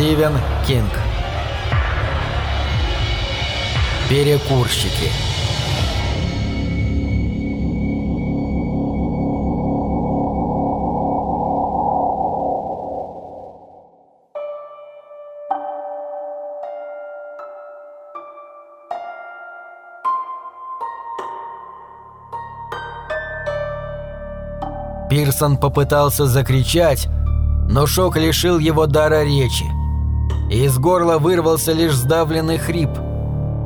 Стивен Кинг Перекурщики Пирсон попытался закричать, но шок лишил его дара речи. Из горла вырвался лишь сдавленный хрип.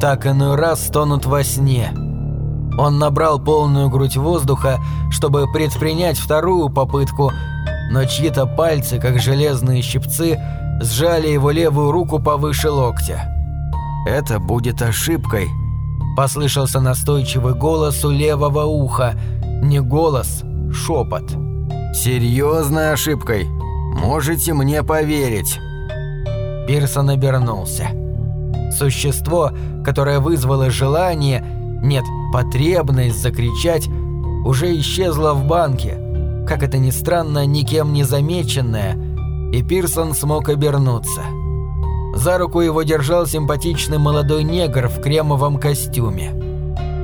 Так иной раз стонут во сне. Он набрал полную грудь воздуха, чтобы предпринять вторую попытку, но чьи-то пальцы, как железные щипцы, сжали его левую руку повыше локтя. «Это будет ошибкой», — послышался настойчивый голос у левого уха. Не голос, шепот. «Серьезной ошибкой. Можете мне поверить». Пирсон обернулся. Существо, которое вызвало желание, нет, потребность закричать, уже исчезло в банке, как это ни странно, никем не замеченное, и Пирсон смог обернуться. За руку его держал симпатичный молодой негр в кремовом костюме.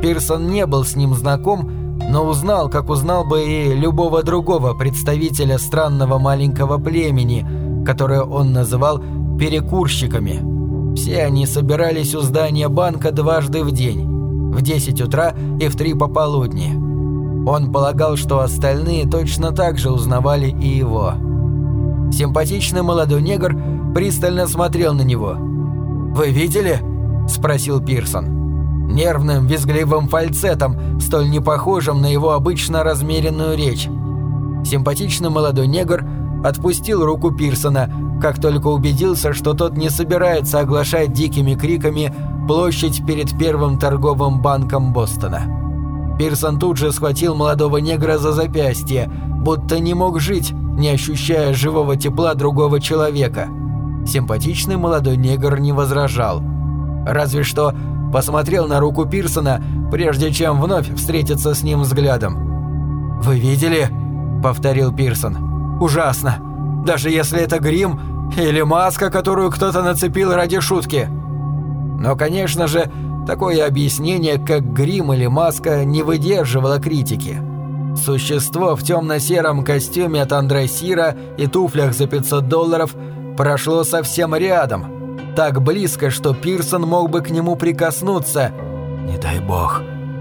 Пирсон не был с ним знаком, но узнал, как узнал бы и любого другого представителя странного маленького племени, которое он называл «перекурщиками». Все они собирались у здания банка дважды в день, в 10 утра и в 3 пополудни. Он полагал, что остальные точно так же узнавали и его. Симпатичный молодой негр пристально смотрел на него. «Вы видели?» – спросил Пирсон нервным, визгливым фальцетом, столь непохожим на его обычно размеренную речь. Симпатичный молодой негр отпустил руку Пирсона, как только убедился, что тот не собирается оглашать дикими криками площадь перед первым торговым банком Бостона. Пирсон тут же схватил молодого негра за запястье, будто не мог жить, не ощущая живого тепла другого человека. Симпатичный молодой негр не возражал. Разве что посмотрел на руку Пирсона, прежде чем вновь встретиться с ним взглядом. «Вы видели?» – повторил Пирсон. «Ужасно. Даже если это грим или маска, которую кто-то нацепил ради шутки». Но, конечно же, такое объяснение, как грим или маска, не выдерживало критики. Существо в темно-сером костюме от Андресира и туфлях за 500 долларов прошло совсем рядом – так близко, что Пирсон мог бы к нему прикоснуться. «Не дай бог».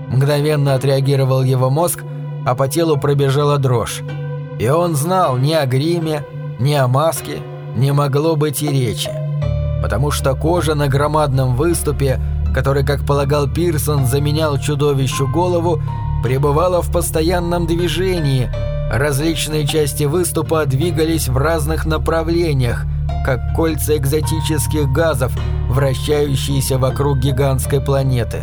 Мгновенно отреагировал его мозг, а по телу пробежала дрожь. И он знал ни о гриме, ни о маске, не могло быть и речи. Потому что кожа на громадном выступе, который, как полагал Пирсон, заменял чудовищу голову, пребывала в постоянном движении. Различные части выступа двигались в разных направлениях – как кольца экзотических газов, вращающиеся вокруг гигантской планеты.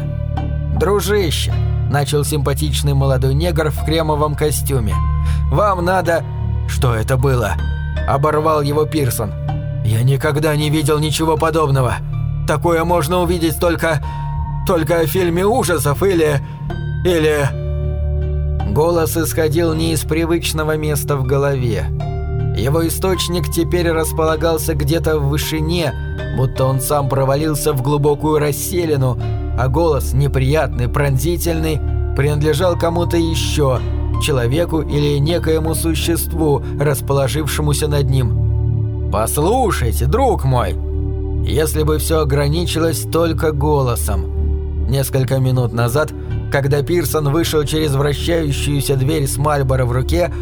«Дружище!» – начал симпатичный молодой негр в кремовом костюме. «Вам надо...» «Что это было?» – оборвал его Пирсон. «Я никогда не видел ничего подобного. Такое можно увидеть только... только в фильме ужасов или... или...» Голос исходил не из привычного места в голове. Его источник теперь располагался где-то в вышине, будто он сам провалился в глубокую расселину, а голос, неприятный, пронзительный, принадлежал кому-то еще, человеку или некоему существу, расположившемуся над ним. «Послушайте, друг мой!» Если бы все ограничилось только голосом. Несколько минут назад, когда Пирсон вышел через вращающуюся дверь с Мальборо в руке,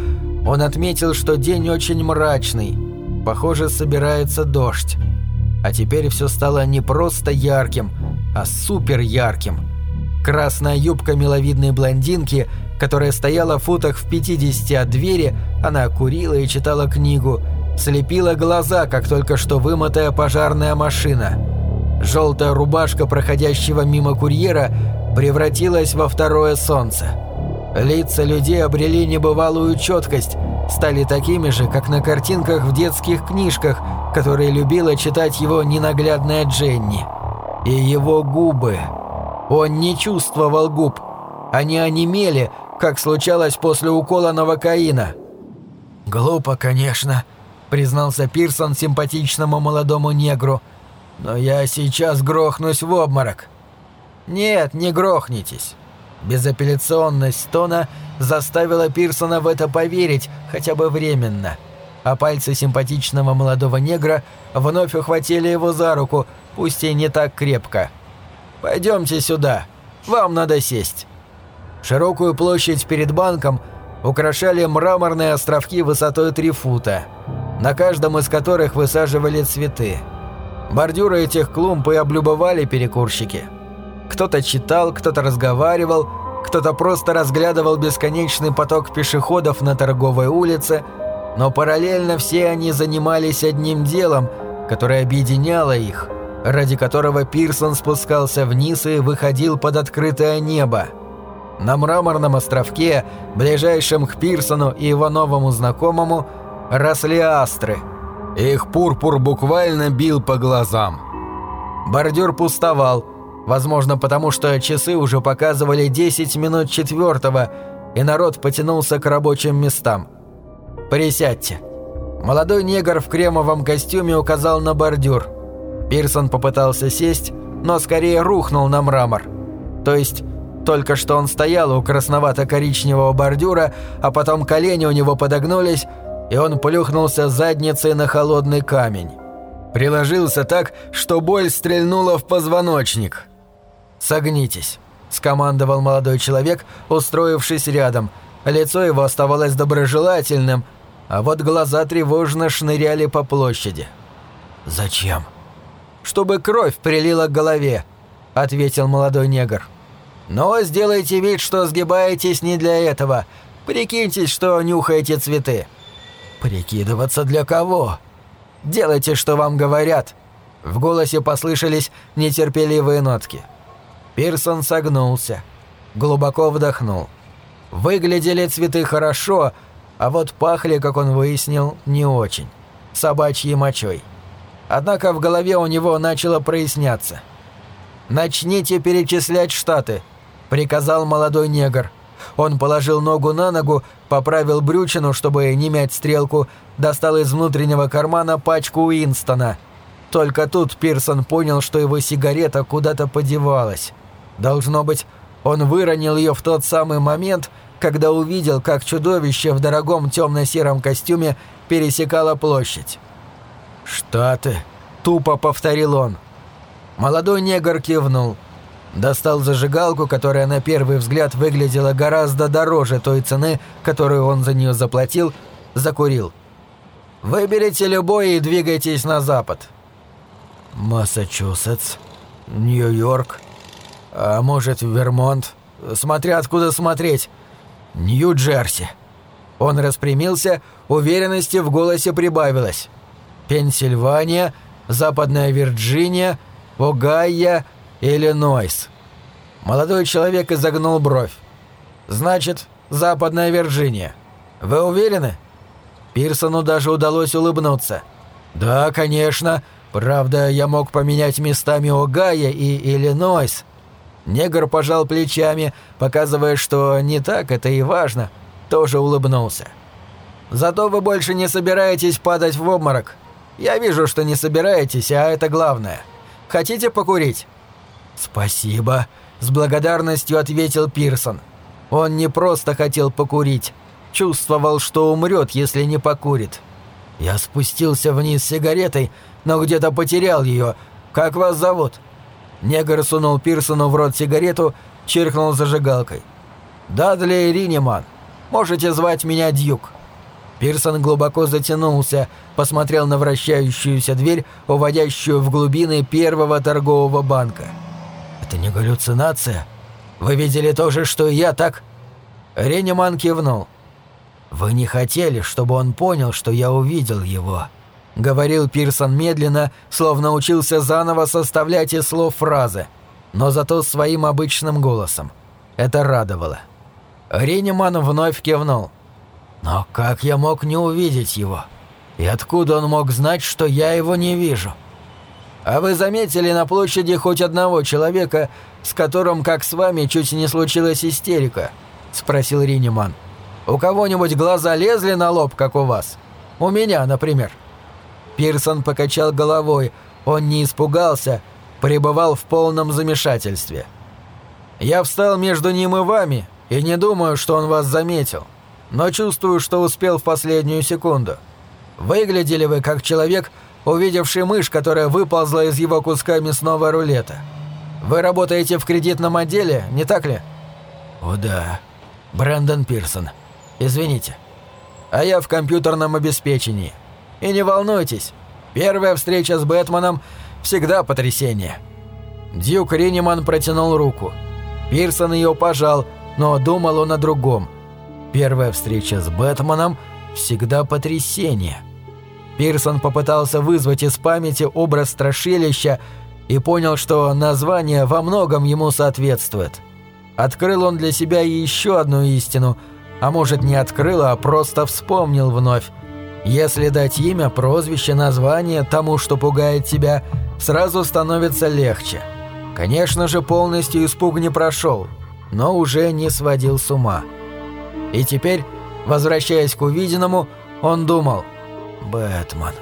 он отметил, что день очень мрачный. Похоже, собирается дождь. А теперь все стало не просто ярким, а супер ярким. Красная юбка миловидной блондинки, которая стояла в футах в 50 от двери, она курила и читала книгу, слепила глаза, как только что вымытая пожарная машина. Желтая рубашка проходящего мимо курьера превратилась во второе солнце. Лица людей обрели небывалую четкость, стали такими же, как на картинках в детских книжках, которые любила читать его ненаглядная Дженни. И его губы. Он не чувствовал губ. Они онемели, как случалось после укола новокаина. «Глупо, конечно», — признался Пирсон симпатичному молодому негру. «Но я сейчас грохнусь в обморок». «Нет, не грохнитесь». Безапелляционность тона заставила Пирсона в это поверить, хотя бы временно. А пальцы симпатичного молодого негра вновь ухватили его за руку, пусть и не так крепко. «Пойдемте сюда. Вам надо сесть». Широкую площадь перед банком украшали мраморные островки высотой 3 фута, на каждом из которых высаживали цветы. Бордюры этих клумб и облюбовали перекурщики. Кто-то читал, кто-то разговаривал, кто-то просто разглядывал бесконечный поток пешеходов на торговой улице, но параллельно все они занимались одним делом, которое объединяло их, ради которого Пирсон спускался вниз и выходил под открытое небо. На мраморном островке, ближайшем к Пирсону и его новому знакомому, росли астры. Их пурпур буквально бил по глазам. Бордюр пустовал, возможно потому, что часы уже показывали 10 минут четвертого, и народ потянулся к рабочим местам. «Присядьте». Молодой негр в кремовом костюме указал на бордюр. Пирсон попытался сесть, но скорее рухнул на мрамор. То есть только что он стоял у красновато-коричневого бордюра, а потом колени у него подогнулись, и он плюхнулся задницей на холодный камень. Приложился так, что боль стрельнула в позвоночник. «Согнитесь», – скомандовал молодой человек, устроившись рядом. Лицо его оставалось доброжелательным, а вот глаза тревожно шныряли по площади. «Зачем?» «Чтобы кровь прилила к голове», – ответил молодой негр. Но сделайте вид, что сгибаетесь не для этого. Прикиньтесь, что нюхаете цветы. Прикидываться для кого? Делайте, что вам говорят. В голосе послышались нетерпеливые нотки. Пирсон согнулся, глубоко вдохнул. Выглядели цветы хорошо, а вот пахли, как он выяснил, не очень. Собачьей мочой. Однако в голове у него начало проясняться. «Начните перечислять штаты», – приказал молодой негр. Он положил ногу на ногу, поправил брючину, чтобы не мять стрелку, достал из внутреннего кармана пачку Уинстона. Только тут Пирсон понял, что его сигарета куда-то подевалась. Должно быть, он выронил ее в тот самый момент, когда увидел, как чудовище в дорогом темно-сером костюме пересекало площадь. «Штаты», — тупо повторил он. Молодой негр кивнул. Достал зажигалку, которая на первый взгляд выглядела гораздо дороже той цены, которую он за нее заплатил, закурил. «Выберите любой и двигайтесь на запад». «Массачусетс, Нью-Йорк, а может, Вермонт, смотря откуда смотреть, Нью-Джерси». Он распрямился, уверенности в голосе прибавилось. «Пенсильвания, Западная Вирджиния, Огайо, Иллинойс. Молодой человек изогнул бровь. Значит, Западная Вирджиния. Вы уверены? Пирсону даже удалось улыбнуться. Да, конечно. Правда, я мог поменять местами Огайо и Иллинойс. Негр пожал плечами, показывая, что не так это и важно. Тоже улыбнулся. Зато вы больше не собираетесь падать в обморок. Я вижу, что не собираетесь, а это главное. Хотите покурить?» «Спасибо», — с благодарностью ответил Пирсон. Он не просто хотел покурить, чувствовал, что умрет, если не покурит. Я спустился вниз с сигаретой, но где-то потерял ее. Как вас зовут?» Негр сунул Пирсону в рот сигарету, чиркнул зажигалкой. «Дадли Риниман. Можете звать меня Дьюк». Пирсон глубоко затянулся, посмотрел на вращающуюся дверь, уводящую в глубины первого торгового банка. «Это не галлюцинация? Вы видели то же, что и я, так?» Рениман кивнул. «Вы не хотели, чтобы он понял, что я увидел его», — говорил Пирсон медленно, словно учился заново составлять из слов фразы, но зато своим обычным голосом. Это радовало. Рениман вновь кивнул. Но как я мог не увидеть его? И откуда он мог знать, что я его не вижу? А вы заметили на площади хоть одного человека, с которым, как с вами, чуть не случилась истерика? Спросил Риниман. У кого-нибудь глаза лезли на лоб, как у вас? У меня, например». Пирсон покачал головой. Он не испугался, пребывал в полном замешательстве. «Я встал между ним и вами, и не думаю, что он вас заметил. Но чувствую, что успел в последнюю секунду. Выглядели вы как человек, увидевший мышь, которая выползла из его куска мясного рулета. Вы работаете в кредитном отделе, не так ли?» «О да. Брэндон Пирсон. Извините. А я в компьютерном обеспечении. И не волнуйтесь, первая встреча с Бэтменом всегда потрясение». Дьюк Риниман протянул руку. Пирсон ее пожал, но думал он о другом. Первая встреча с Бэтменом всегда потрясение. Пирсон попытался вызвать из памяти образ страшилища и понял, что название во многом ему соответствует. Открыл он для себя еще одну истину, а может не открыл, а просто вспомнил вновь. Если дать имя, прозвище, название тому, что пугает тебя, сразу становится легче. Конечно же, полностью испуг не прошел, но уже не сводил с ума. И теперь, возвращаясь к увиденному, он думал «Бэтмен.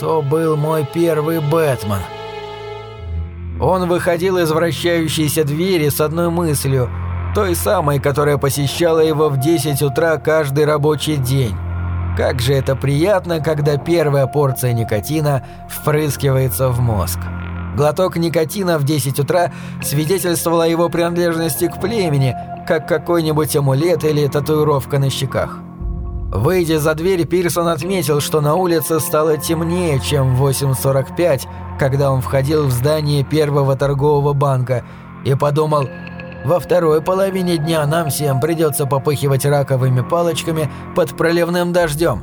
То был мой первый Бэтмен». Он выходил из вращающейся двери с одной мыслью, той самой, которая посещала его в 10 утра каждый рабочий день. Как же это приятно, когда первая порция никотина впрыскивается в мозг. Глоток никотина в 10 утра свидетельствовал о его принадлежности к племени, как какой-нибудь амулет или татуировка на щеках. Выйдя за дверь, Пирсон отметил, что на улице стало темнее, чем в 8.45, когда он входил в здание первого торгового банка, и подумал, во второй половине дня нам всем придется попыхивать раковыми палочками под проливным дождем.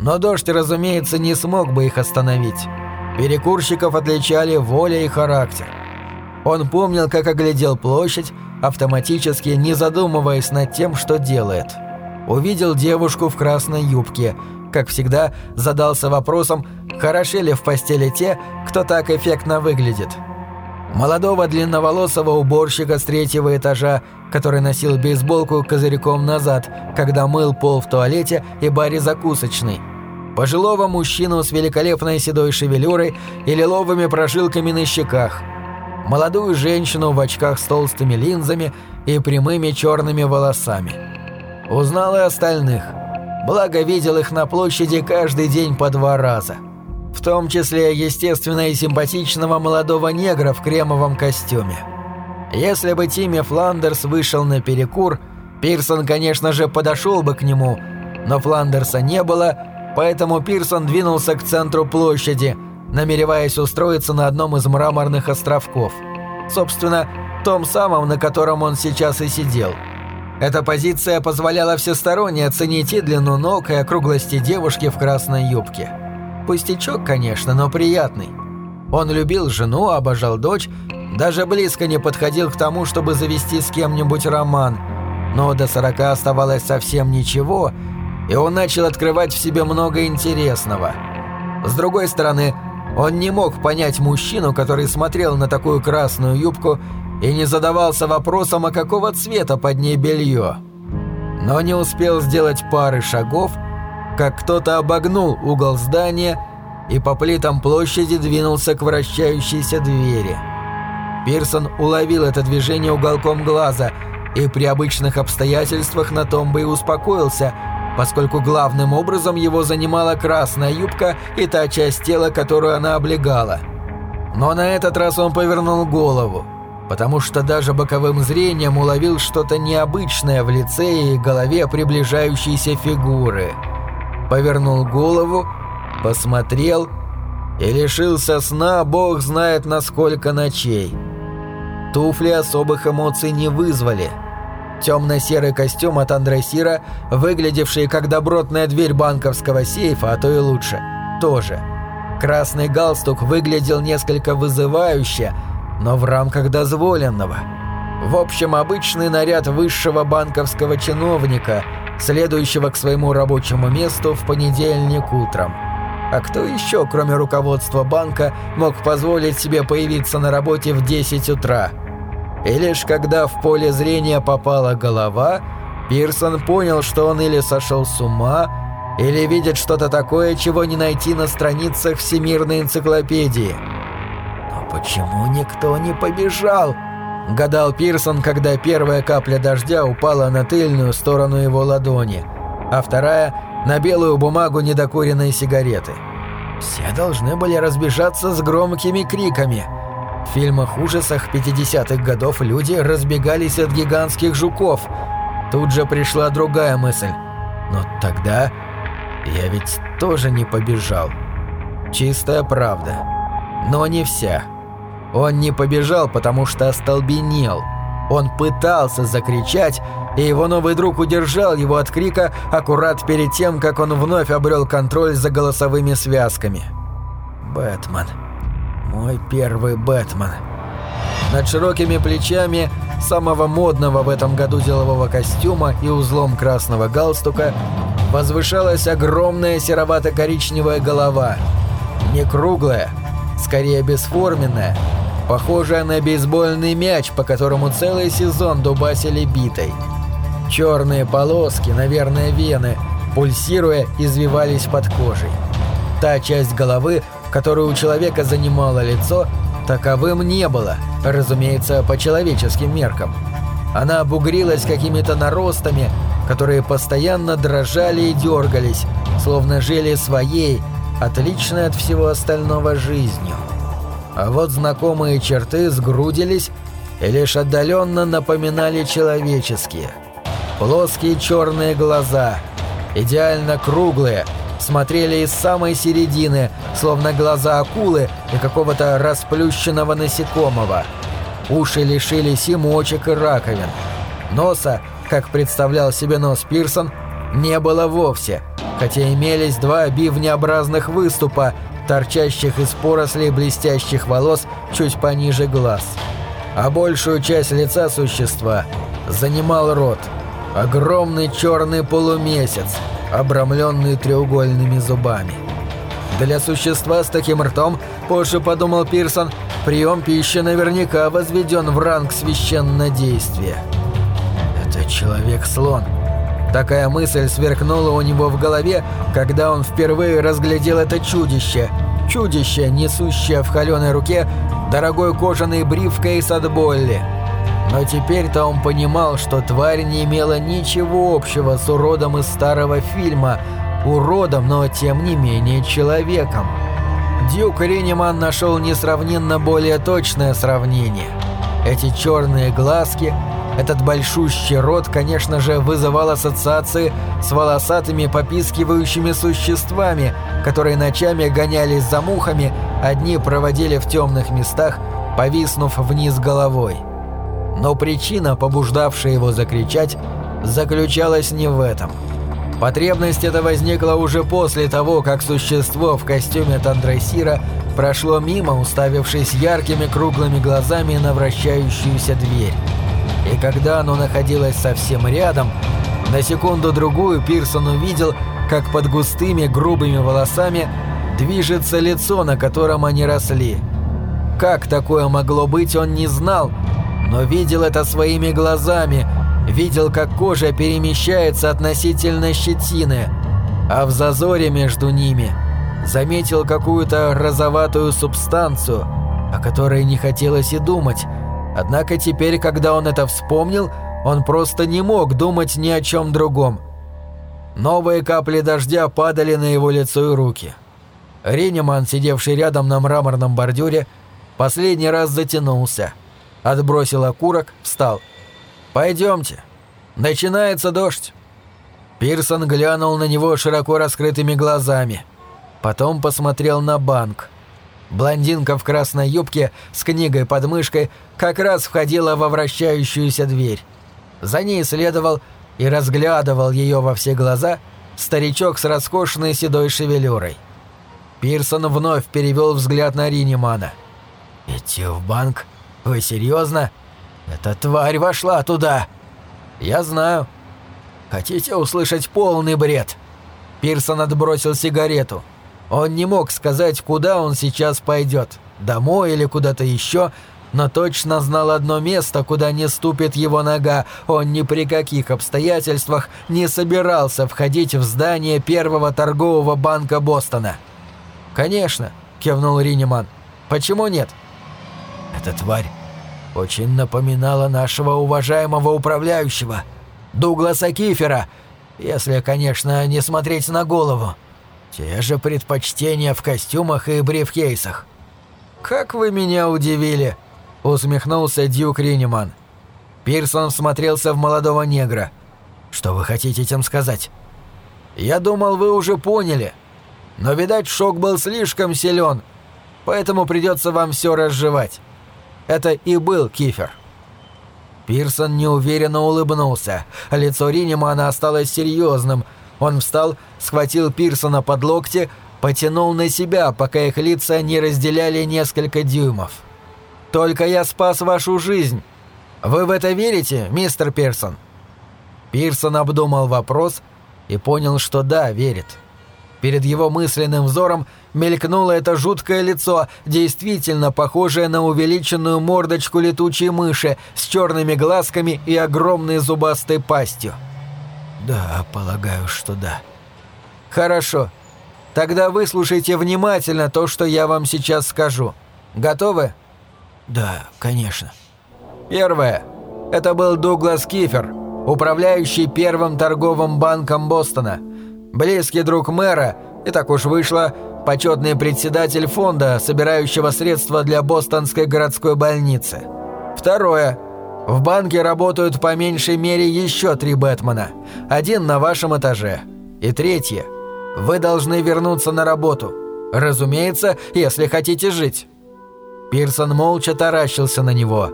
Но дождь, разумеется, не смог бы их остановить. Перекурщиков отличали воля и характер. Он помнил, как оглядел площадь, автоматически не задумываясь над тем, что делает. Увидел девушку в красной юбке. Как всегда, задался вопросом, хороши ли в постели те, кто так эффектно выглядит. Молодого длинноволосого уборщика с третьего этажа, который носил бейсболку козырьком назад, когда мыл пол в туалете и баре закусочной. Пожилого мужчину с великолепной седой шевелюрой и лиловыми прожилками на щеках. Молодую женщину в очках с толстыми линзами и прямыми черными волосами. Узнал и остальных. Благо видел их на площади каждый день по два раза в том числе естественно и симпатичного молодого негра в кремовом костюме. Если бы Тимми Фландерс вышел на перекур, Пирсон, конечно же, подошел бы к нему, но Фландерса не было, поэтому Пирсон двинулся к центру площади, намереваясь устроиться на одном из мраморных островков. Собственно, том самом, на котором он сейчас и сидел. Эта позиция позволяла всесторонне оценить и длину ног, и округлости девушки в красной юбке. Пустячок, конечно, но приятный. Он любил жену, обожал дочь, даже близко не подходил к тому, чтобы завести с кем-нибудь роман. Но до сорока оставалось совсем ничего, и он начал открывать в себе много интересного. С другой стороны, он не мог понять мужчину, который смотрел на такую красную юбку и не задавался вопросом, а какого цвета под ней белье. Но не успел сделать пары шагов, как кто-то обогнул угол здания и по плитам площади двинулся к вращающейся двери. Пирсон уловил это движение уголком глаза и при обычных обстоятельствах на том бы и успокоился, поскольку главным образом его занимала красная юбка и та часть тела, которую она облегала. Но на этот раз он повернул голову, потому что даже боковым зрением уловил что-то необычное в лице и голове приближающейся фигуры – повернул голову, посмотрел и лишился сна бог знает на сколько ночей. Туфли особых эмоций не вызвали. Темно-серый костюм от Андресира, выглядевший как добротная дверь банковского сейфа, а то и лучше, тоже. Красный галстук выглядел несколько вызывающе, но в рамках дозволенного. В общем, обычный наряд высшего банковского чиновника – следующего к своему рабочему месту в понедельник утром. А кто еще, кроме руководства банка, мог позволить себе появиться на работе в 10 утра? И лишь когда в поле зрения попала голова, Пирсон понял, что он или сошел с ума, Или видит что-то такое, чего не найти на страницах Всемирной энциклопедии. Но почему никто не побежал? Гадал Пирсон, когда первая капля дождя упала на тыльную сторону его ладони, а вторая — на белую бумагу недокуренной сигареты. Все должны были разбежаться с громкими криками. В фильмах ужасах 50-х годов люди разбегались от гигантских жуков. Тут же пришла другая мысль. Но тогда я ведь тоже не побежал. Чистая правда. Но не вся. Он не побежал, потому что остолбенел. Он пытался закричать, и его новый друг удержал его от крика аккурат перед тем, как он вновь обрел контроль за голосовыми связками. «Бэтмен. Мой первый Бэтмен». Над широкими плечами самого модного в этом году делового костюма и узлом красного галстука возвышалась огромная серовато-коричневая голова. Не круглая, скорее бесформенная, похожая на бейсбольный мяч, по которому целый сезон дубасили битой. Черные полоски, наверное, вены, пульсируя, извивались под кожей. Та часть головы, которую у человека занимало лицо, таковым не было, разумеется, по человеческим меркам. Она обугрилась какими-то наростами, которые постоянно дрожали и дергались, словно жили своей, отличной от всего остального жизнью. А вот знакомые черты сгрудились и лишь отдаленно напоминали человеческие – Плоские черные глаза, идеально круглые, смотрели из самой середины, словно глаза акулы и какого-то расплющенного насекомого. Уши лишились и мочек, и раковин. Носа, как представлял себе нос Пирсон, не было вовсе, хотя имелись два бивнеобразных выступа, торчащих из порослей блестящих волос чуть пониже глаз. А большую часть лица существа занимал рот – Огромный черный полумесяц, обрамленный треугольными зубами. Для существа с таким ртом, позже подумал Пирсон, прием пищи наверняка возведен в ранг священнодействия. Это человек-слон. Такая мысль сверкнула у него в голове, когда он впервые разглядел это чудище. Чудище, несущее в холеной руке дорогой кожаный брифкейс от Болли – но теперь-то он понимал, что тварь не имела ничего общего с уродом из старого фильма, уродом, но тем не менее человеком. Дюк Риниман нашел несравненно более точное сравнение. Эти черные глазки, этот большущий рот, конечно же, вызывал ассоциации с волосатыми попискивающими существами, которые ночами гонялись за мухами, одни проводили в темных местах, повиснув вниз головой. Но причина, побуждавшая его закричать, заключалась не в этом. Потребность эта возникла уже после того, как существо в костюме Тандрайсира прошло мимо, уставившись яркими круглыми глазами на вращающуюся дверь. И когда оно находилось совсем рядом, на секунду-другую Пирсон увидел, как под густыми грубыми волосами движется лицо, на котором они росли. Как такое могло быть, он не знал, но видел это своими глазами, видел, как кожа перемещается относительно щетины, а в зазоре между ними заметил какую-то розоватую субстанцию, о которой не хотелось и думать. Однако теперь, когда он это вспомнил, он просто не мог думать ни о чем другом. Новые капли дождя падали на его лицо и руки. Ринеман, сидевший рядом на мраморном бордюре, последний раз затянулся – отбросил окурок, встал. «Пойдемте. Начинается дождь». Пирсон глянул на него широко раскрытыми глазами. Потом посмотрел на банк. Блондинка в красной юбке с книгой под мышкой как раз входила во вращающуюся дверь. За ней следовал и разглядывал ее во все глаза старичок с роскошной седой шевелюрой. Пирсон вновь перевел взгляд на Ринимана. «Идти в банк?» «Вы серьезно? Эта тварь вошла туда!» «Я знаю». «Хотите услышать полный бред?» Пирсон отбросил сигарету. Он не мог сказать, куда он сейчас пойдет, домой или куда-то еще, но точно знал одно место, куда не ступит его нога. Он ни при каких обстоятельствах не собирался входить в здание первого торгового банка Бостона. «Конечно», — кивнул Риниман. «Почему нет?» «Эта тварь очень напоминала нашего уважаемого управляющего, Дугласа Кифера, если, конечно, не смотреть на голову. Те же предпочтения в костюмах и брифкейсах». «Как вы меня удивили!» усмехнулся Дьюк Риниман. Пирсон смотрелся в молодого негра. «Что вы хотите этим сказать?» «Я думал, вы уже поняли. Но, видать, шок был слишком силен, поэтому придется вам все разжевать. Это и был Кифер». Пирсон неуверенно улыбнулся. Лицо Ринимана осталось серьезным. Он встал, схватил Пирсона под локти, потянул на себя, пока их лица не разделяли несколько дюймов. Только я спас вашу жизнь. Вы в это верите, мистер Пирсон?» Пирсон обдумал вопрос и понял, что да, верит. Перед его мысленным взором мелькнуло это жуткое лицо, действительно похожее на увеличенную мордочку летучей мыши с черными глазками и огромной зубастой пастью. «Да, полагаю, что да». «Хорошо. Тогда выслушайте внимательно то, что я вам сейчас скажу. Готовы?» «Да, конечно». Первое. Это был Дуглас Кифер, управляющий первым торговым банком Бостона, близкий друг мэра, и так уж вышло, почетный председатель фонда, собирающего средства для бостонской городской больницы. Второе. В банке работают по меньшей мере еще три Бэтмена, один на вашем этаже. И третье. Вы должны вернуться на работу. Разумеется, если хотите жить. Пирсон молча таращился на него.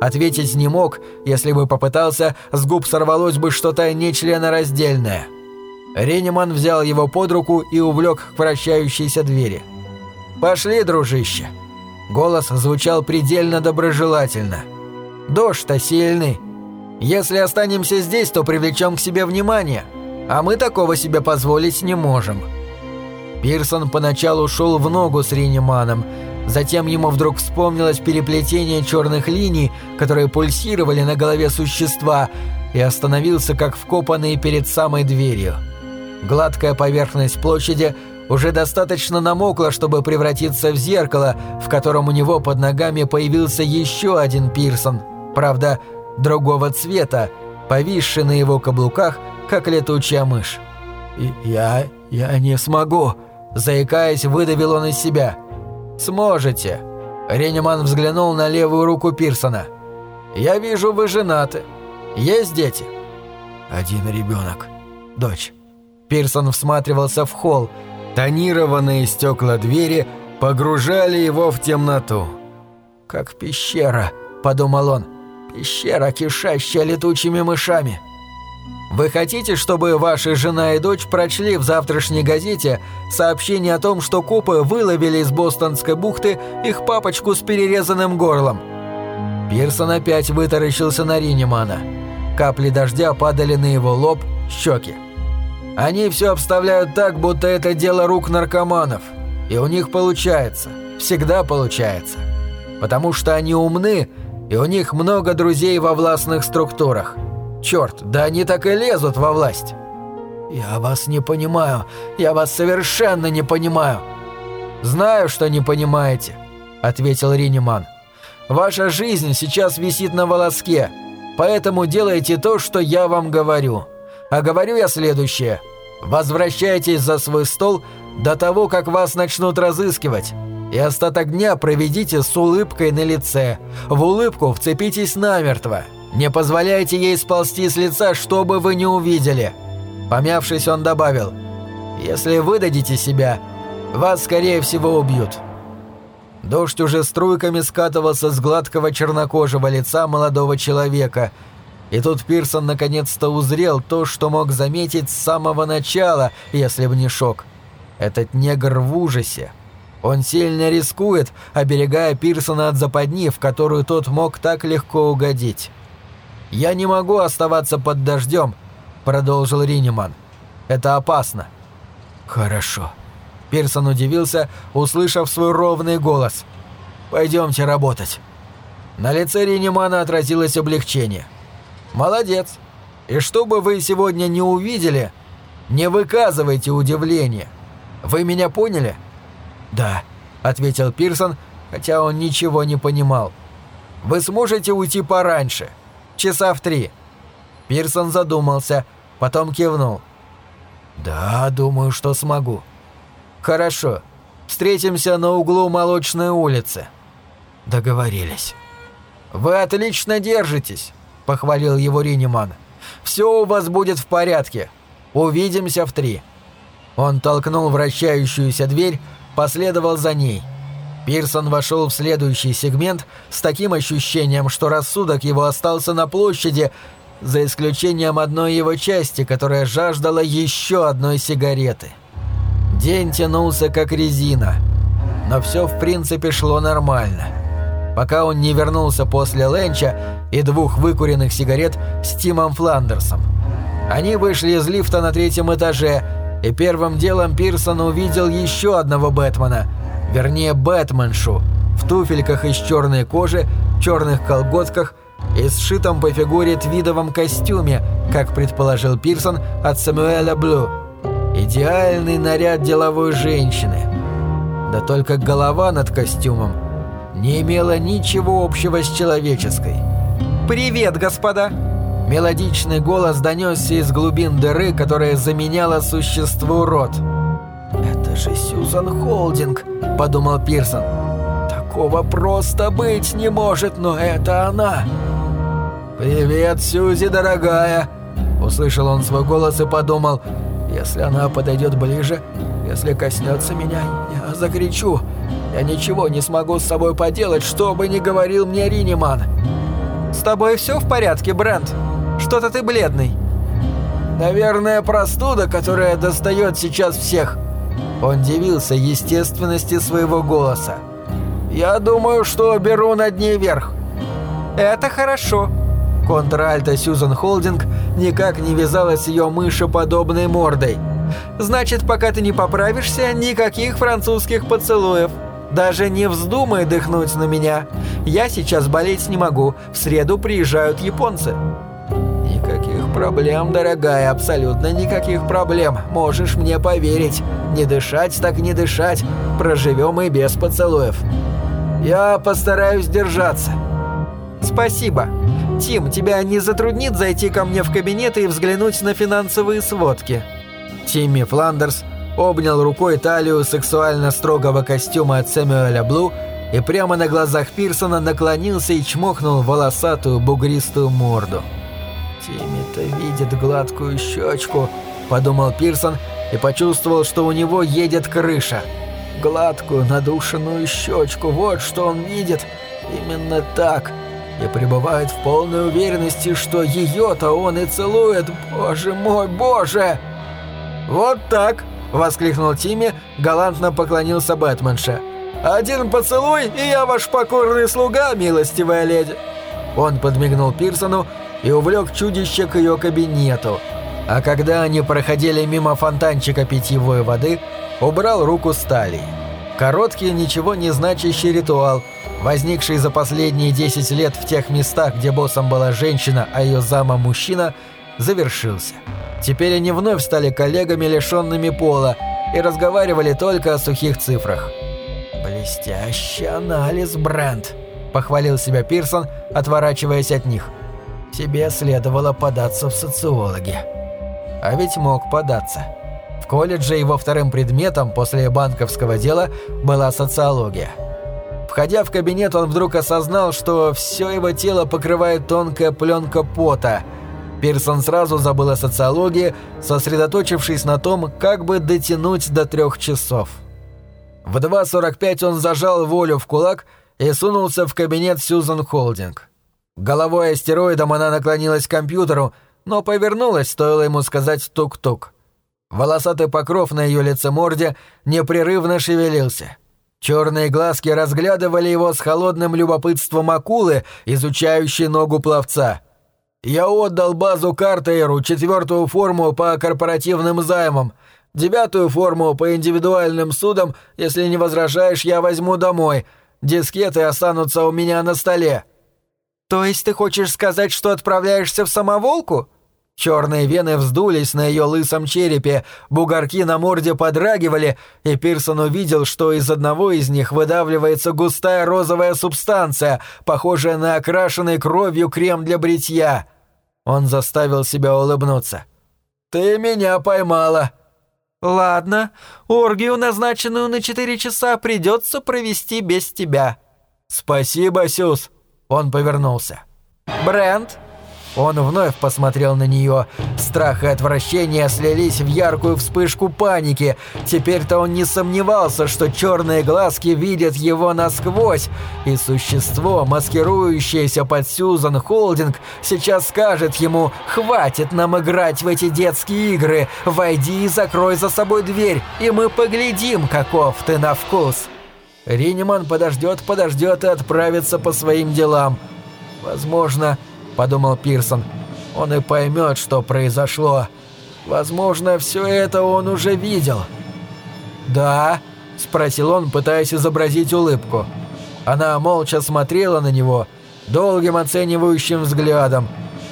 Ответить не мог, если бы попытался, с губ сорвалось бы что-то нечленораздельное. Ренеман взял его под руку и увлек к вращающейся двери. «Пошли, дружище!» Голос звучал предельно доброжелательно. «Дождь-то сильный. Если останемся здесь, то привлечем к себе внимание, а мы такого себе позволить не можем». Пирсон поначалу шел в ногу с Ренеманом, Затем ему вдруг вспомнилось переплетение черных линий, которые пульсировали на голове существа, и остановился как вкопанный перед самой дверью. Гладкая поверхность площади уже достаточно намокла, чтобы превратиться в зеркало, в котором у него под ногами появился еще один Пирсон, правда, другого цвета, повисший на его каблуках, как летучая мышь. «Я... я не смогу», — заикаясь, выдавил он из себя — «Сможете». Ренеман взглянул на левую руку Пирсона. «Я вижу, вы женаты. Есть дети?» «Один ребенок. Дочь». Пирсон всматривался в холл. Тонированные стекла двери погружали его в темноту. «Как пещера», — подумал он. «Пещера, кишащая летучими мышами». Вы хотите, чтобы ваша жена и дочь прочли в завтрашней газете сообщение о том, что копы выловили из Бостонской бухты их папочку с перерезанным горлом?» Пирсон опять вытаращился на Ринимана. Капли дождя падали на его лоб, щеки. «Они все обставляют так, будто это дело рук наркоманов. И у них получается. Всегда получается. Потому что они умны, и у них много друзей во властных структурах. Черт, да они так и лезут во власть. Я вас не понимаю. Я вас совершенно не понимаю. Знаю, что не понимаете, ответил Риниман. Ваша жизнь сейчас висит на волоске, поэтому делайте то, что я вам говорю. А говорю я следующее. Возвращайтесь за свой стол до того, как вас начнут разыскивать. И остаток дня проведите с улыбкой на лице. В улыбку вцепитесь намертво. Не позволяйте ей сползти с лица, что бы вы не увидели. Помявшись, он добавил, «Если выдадите себя, вас, скорее всего, убьют». Дождь уже струйками скатывался с гладкого чернокожего лица молодого человека, и тут Пирсон наконец-то узрел то, что мог заметить с самого начала, если бы не шок. Этот негр в ужасе. Он сильно рискует, оберегая Пирсона от западни, в которую тот мог так легко угодить. «Я не могу оставаться под дождем», — продолжил Риниман. «Это опасно». «Хорошо». Пирсон удивился, услышав свой ровный голос. «Пойдемте работать». На лице Ренимана отразилось облегчение. «Молодец. И что бы вы сегодня не увидели, не выказывайте удивления. Вы меня поняли?» «Да», — ответил Пирсон, хотя он ничего не понимал. «Вы сможете уйти пораньше? Часа в три?» Пирсон задумался, потом кивнул. «Да, думаю, что смогу». «Хорошо. Встретимся на углу Молочной улицы». «Договорились». «Вы отлично держитесь», — похвалил его Риниман. «Все у вас будет в порядке. Увидимся в три». Он толкнул вращающуюся дверь, последовал за ней. Пирсон вошел в следующий сегмент с таким ощущением, что рассудок его остался на площади, за исключением одной его части, которая жаждала еще одной сигареты. День тянулся как резина, но все в принципе шло нормально. Пока он не вернулся после ленча и двух выкуренных сигарет с Тимом Фландерсом. Они вышли из лифта на третьем этаже, и первым делом Пирсон увидел еще одного Бэтмена, вернее Бэтменшу, в туфельках из черной кожи, черных колготках и сшитом по фигуре твидовом костюме, как предположил Пирсон от Самуэля Блю. Идеальный наряд деловой женщины. Да только голова над костюмом не имела ничего общего с человеческой. «Привет, господа!» Мелодичный голос донесся из глубин дыры, которая заменяла существу рот. «Это же Сьюзан Холдинг», — подумал Пирсон. «Такого просто быть не может, но это она!» «Привет, Сьюзи, дорогая!» Услышал он свой голос и подумал, «Если она подойдет ближе, если коснется меня, я закричу. Я ничего не смогу с собой поделать, что бы ни говорил мне Риниман». «С тобой все в порядке, Брент? Что-то ты бледный». «Наверное, простуда, которая достает сейчас всех». Он дивился естественности своего голоса. «Я думаю, что беру над ней верх». «Это хорошо», Контральта Сьюзан Холдинг никак не вязалась ее мышеподобной мордой. «Значит, пока ты не поправишься, никаких французских поцелуев. Даже не вздумай дыхнуть на меня. Я сейчас болеть не могу. В среду приезжают японцы». «Никаких проблем, дорогая, абсолютно никаких проблем. Можешь мне поверить. Не дышать так не дышать. Проживем и без поцелуев». «Я постараюсь держаться». «Спасибо. Тим, тебя не затруднит зайти ко мне в кабинет и взглянуть на финансовые сводки?» Тимми Фландерс обнял рукой талию сексуально строгого костюма от Сэмюэля Блу и прямо на глазах Пирсона наклонился и чмокнул волосатую бугристую морду. «Тимми-то видит гладкую щечку», — подумал Пирсон и почувствовал, что у него едет крыша. «Гладкую, надушенную щечку, вот что он видит. Именно так» и пребывает в полной уверенности, что ее-то он и целует. Боже мой, боже!» «Вот так!» — воскликнул Тимми, галантно поклонился Бэтменше. «Один поцелуй, и я ваш покорный слуга, милостивая леди!» Он подмигнул Пирсону и увлек чудище к ее кабинету. А когда они проходили мимо фонтанчика питьевой воды, убрал руку с талии. Короткий, ничего не значащий ритуал — возникший за последние 10 лет в тех местах, где боссом была женщина, а ее замом мужчина, завершился. Теперь они вновь стали коллегами, лишенными пола, и разговаривали только о сухих цифрах. «Блестящий анализ, Брент», — похвалил себя Пирсон, отворачиваясь от них. «Тебе следовало податься в социологи». А ведь мог податься. В колледже его вторым предметом после банковского дела была социология. Входя в кабинет, он вдруг осознал, что все его тело покрывает тонкая пленка пота. Пирсон сразу забыл о социологии, сосредоточившись на том, как бы дотянуть до трех часов. В 2.45 он зажал волю в кулак и сунулся в кабинет Сьюзан Холдинг. Головой астероидом она наклонилась к компьютеру, но повернулась, стоило ему сказать «тук-тук». Волосатый покров на ее лице морде непрерывно шевелился. Черные глазки разглядывали его с холодным любопытством акулы, изучающей ногу пловца. «Я отдал базу Картейру четвертую форму по корпоративным займам. Девятую форму по индивидуальным судам, если не возражаешь, я возьму домой. Дискеты останутся у меня на столе». «То есть ты хочешь сказать, что отправляешься в самоволку?» Черные вены вздулись на ее лысом черепе, бугорки на морде подрагивали, и Пирсон увидел, что из одного из них выдавливается густая розовая субстанция, похожая на окрашенный кровью крем для бритья. Он заставил себя улыбнуться. «Ты меня поймала!» «Ладно, оргию, назначенную на четыре часа, придется провести без тебя». «Спасибо, Сюз!» Он повернулся. «Брент?» Он вновь посмотрел на нее. Страх и отвращение слились в яркую вспышку паники. Теперь-то он не сомневался, что черные глазки видят его насквозь, и существо, маскирующееся под Сьюзан Холдинг, сейчас скажет ему «Хватит нам играть в эти детские игры! Войди и закрой за собой дверь, и мы поглядим, каков ты на вкус!» Риниман подождет, подождет и отправится по своим делам. Возможно, — подумал Пирсон. «Он и поймет, что произошло. Возможно, все это он уже видел». «Да?» — спросил он, пытаясь изобразить улыбку. Она молча смотрела на него долгим оценивающим взглядом.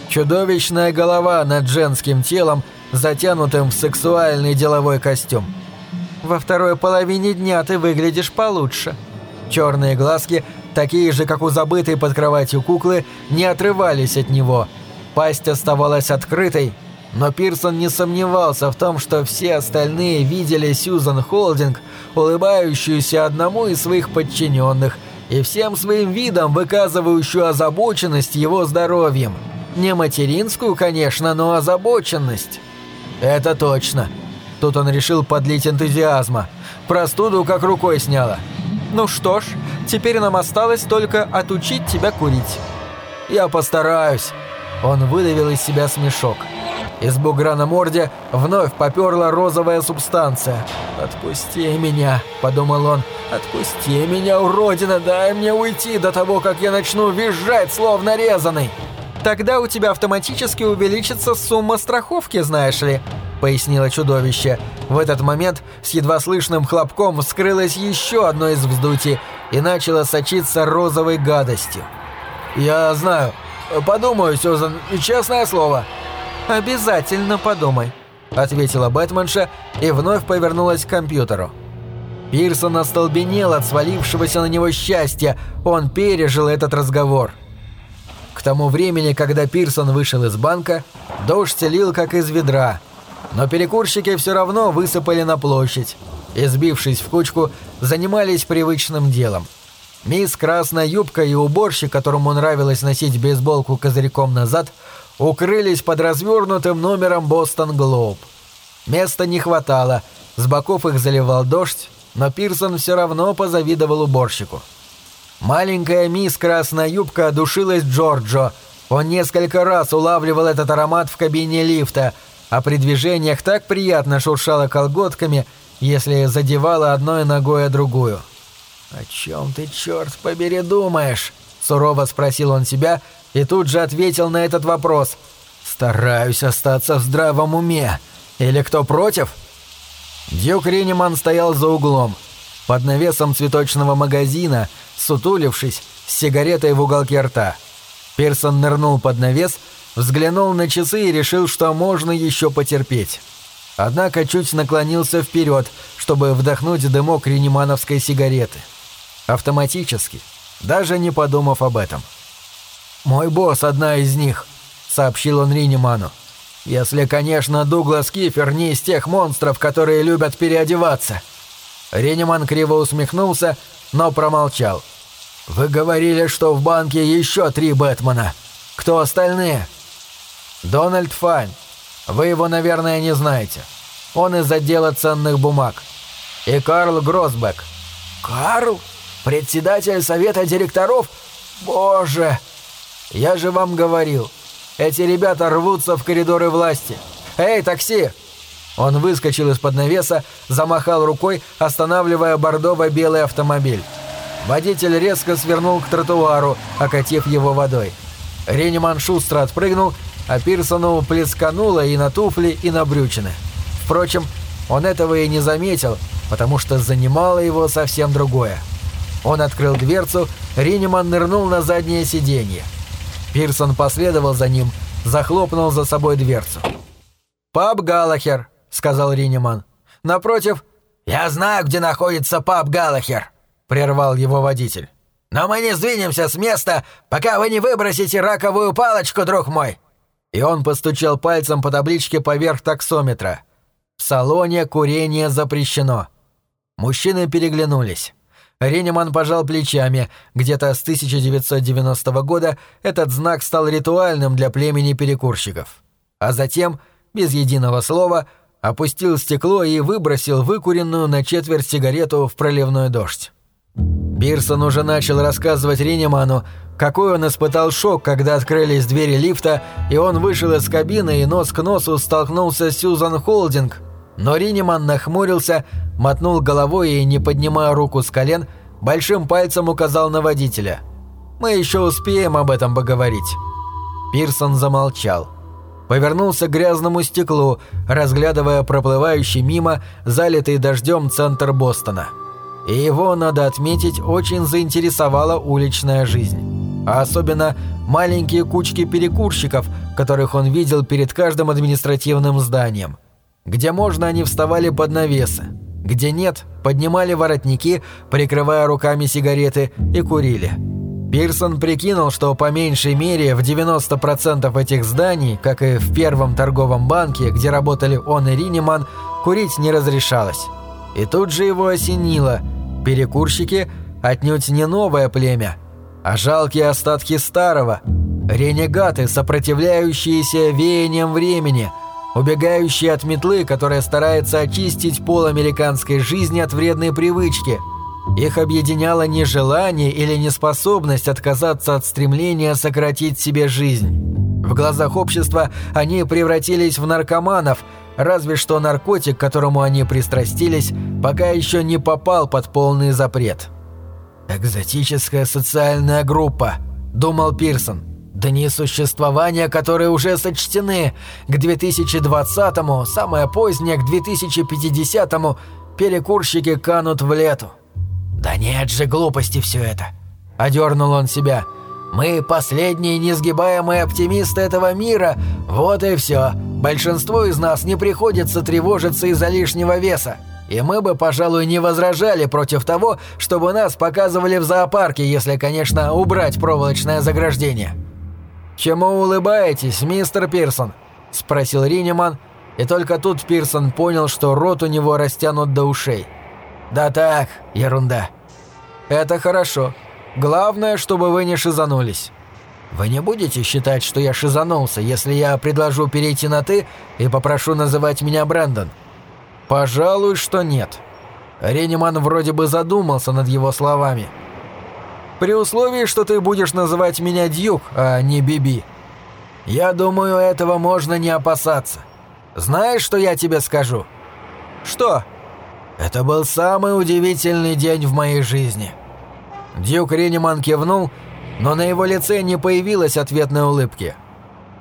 Чудовищная голова над женским телом, затянутым в сексуальный деловой костюм. «Во второй половине дня ты выглядишь получше». Черные глазки такие же, как у забытой под кроватью куклы, не отрывались от него. Пасть оставалась открытой, но Пирсон не сомневался в том, что все остальные видели Сьюзан Холдинг, улыбающуюся одному из своих подчиненных и всем своим видом выказывающую озабоченность его здоровьем. Не материнскую, конечно, но озабоченность. Это точно. Тут он решил подлить энтузиазма. Простуду как рукой сняло. Ну что ж, теперь нам осталось только отучить тебя курить. Я постараюсь. Он выдавил из себя смешок. Из бугра на морде вновь поперла розовая субстанция. «Отпусти меня», — подумал он. «Отпусти меня, уродина, дай мне уйти до того, как я начну визжать, словно резанный». «Тогда у тебя автоматически увеличится сумма страховки, знаешь ли», — пояснило чудовище. В этот момент с едва слышным хлопком вскрылось еще одно из вздутий и начало сочиться розовой гадостью. «Я знаю. Подумаю, Сюзан, честное слово». «Обязательно подумай», — ответила Бэтменша и вновь повернулась к компьютеру. Пирсон остолбенел от свалившегося на него счастья. Он пережил этот разговор. К тому времени, когда Пирсон вышел из банка, дождь лил как из ведра — но перекурщики все равно высыпали на площадь и, сбившись в кучку, занимались привычным делом. Мисс Красная Юбка и уборщик, которому нравилось носить бейсболку козырьком назад, укрылись под развернутым номером «Бостон Глоб». Места не хватало, с боков их заливал дождь, но Пирсон все равно позавидовал уборщику. Маленькая мисс Красная Юбка одушилась Джорджо. Он несколько раз улавливал этот аромат в кабине лифта – а при движениях так приятно шуршала колготками, если задевала одной ногой о другую. «О чем ты, черт побери, думаешь?» — сурово спросил он себя и тут же ответил на этот вопрос. «Стараюсь остаться в здравом уме. Или кто против?» Дюк Риниман стоял за углом, под навесом цветочного магазина, сутулившись, с сигаретой в уголке рта. Пирсон нырнул под навес — взглянул на часы и решил, что можно еще потерпеть. Однако чуть наклонился вперед, чтобы вдохнуть дымок ренимановской сигареты. Автоматически, даже не подумав об этом. «Мой босс одна из них», — сообщил он Риниману. «Если, конечно, Дуглас Кифер не из тех монстров, которые любят переодеваться». Рениман криво усмехнулся, но промолчал. «Вы говорили, что в банке еще три Бэтмена. Кто остальные?» Дональд Файн. Вы его, наверное, не знаете. Он из отдела ценных бумаг. И Карл Гросбек. Карл? Председатель совета директоров? Боже! Я же вам говорил. Эти ребята рвутся в коридоры власти. Эй, такси! Он выскочил из-под навеса, замахал рукой, останавливая бордово-белый автомобиль. Водитель резко свернул к тротуару, окатив его водой. Рениман шустро отпрыгнул а Пирсону плескануло и на туфли, и на брючины. Впрочем, он этого и не заметил, потому что занимало его совсем другое. Он открыл дверцу, Риниман нырнул на заднее сиденье. Пирсон последовал за ним, захлопнул за собой дверцу. «Паб Галахер», — сказал Риниман. «Напротив...» «Я знаю, где находится паб Галахер», — прервал его водитель. «Но мы не сдвинемся с места, пока вы не выбросите раковую палочку, друг мой!» И он постучал пальцем по табличке поверх таксометра. «В салоне курение запрещено». Мужчины переглянулись. Ренеман пожал плечами. Где-то с 1990 года этот знак стал ритуальным для племени перекурщиков. А затем, без единого слова, опустил стекло и выбросил выкуренную на четверть сигарету в проливной дождь. Пирсон уже начал рассказывать Ренеману, какой он испытал шок, когда открылись двери лифта, и он вышел из кабины и нос к носу столкнулся с Сьюзан Холдинг, но Ринеман нахмурился, мотнул головой и, не поднимая руку с колен, большим пальцем указал на водителя. «Мы еще успеем об этом поговорить». Пирсон замолчал. Повернулся к грязному стеклу, разглядывая проплывающий мимо залитый дождем центр Бостона. И его, надо отметить, очень заинтересовала уличная жизнь. А особенно маленькие кучки перекурщиков, которых он видел перед каждым административным зданием – где можно, они вставали под навесы. Где нет, поднимали воротники, прикрывая руками сигареты, и курили. Пирсон прикинул, что по меньшей мере в 90% этих зданий, как и в первом торговом банке, где работали он и Риниман, курить не разрешалось. И тут же его осенило. Перекурщики – отнюдь не новое племя, а жалкие остатки старого. Ренегаты, сопротивляющиеся веяниям времени – убегающие от метлы, которая старается очистить пол американской жизни от вредной привычки. Их объединяло не желание или неспособность отказаться от стремления сократить себе жизнь. В глазах общества они превратились в наркоманов, разве что наркотик, к которому они пристрастились, пока еще не попал под полный запрет. «Экзотическая социальная группа», — думал Пирсон. Дни существования, которые уже сочтены. К 2020-му, самое позднее, к 2050-му, перекурщики канут в лету. «Да нет же глупости все это!» – одернул он себя. «Мы последние несгибаемые оптимисты этого мира, вот и все. Большинству из нас не приходится тревожиться из-за лишнего веса. И мы бы, пожалуй, не возражали против того, чтобы нас показывали в зоопарке, если, конечно, убрать проволочное заграждение». «Чему улыбаетесь, мистер Пирсон?» – спросил Риниман, и только тут Пирсон понял, что рот у него растянут до ушей. «Да так, ерунда». «Это хорошо. Главное, чтобы вы не шизанулись». «Вы не будете считать, что я шизанулся, если я предложу перейти на «ты» и попрошу называть меня Брэндон?» «Пожалуй, что нет». Рениман вроде бы задумался над его словами – при условии, что ты будешь называть меня Дьюк, а не Биби. Я думаю, этого можно не опасаться. Знаешь, что я тебе скажу? Что? Это был самый удивительный день в моей жизни. Дьюк Ренеман кивнул, но на его лице не появилось ответной улыбки.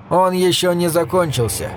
Он еще не закончился.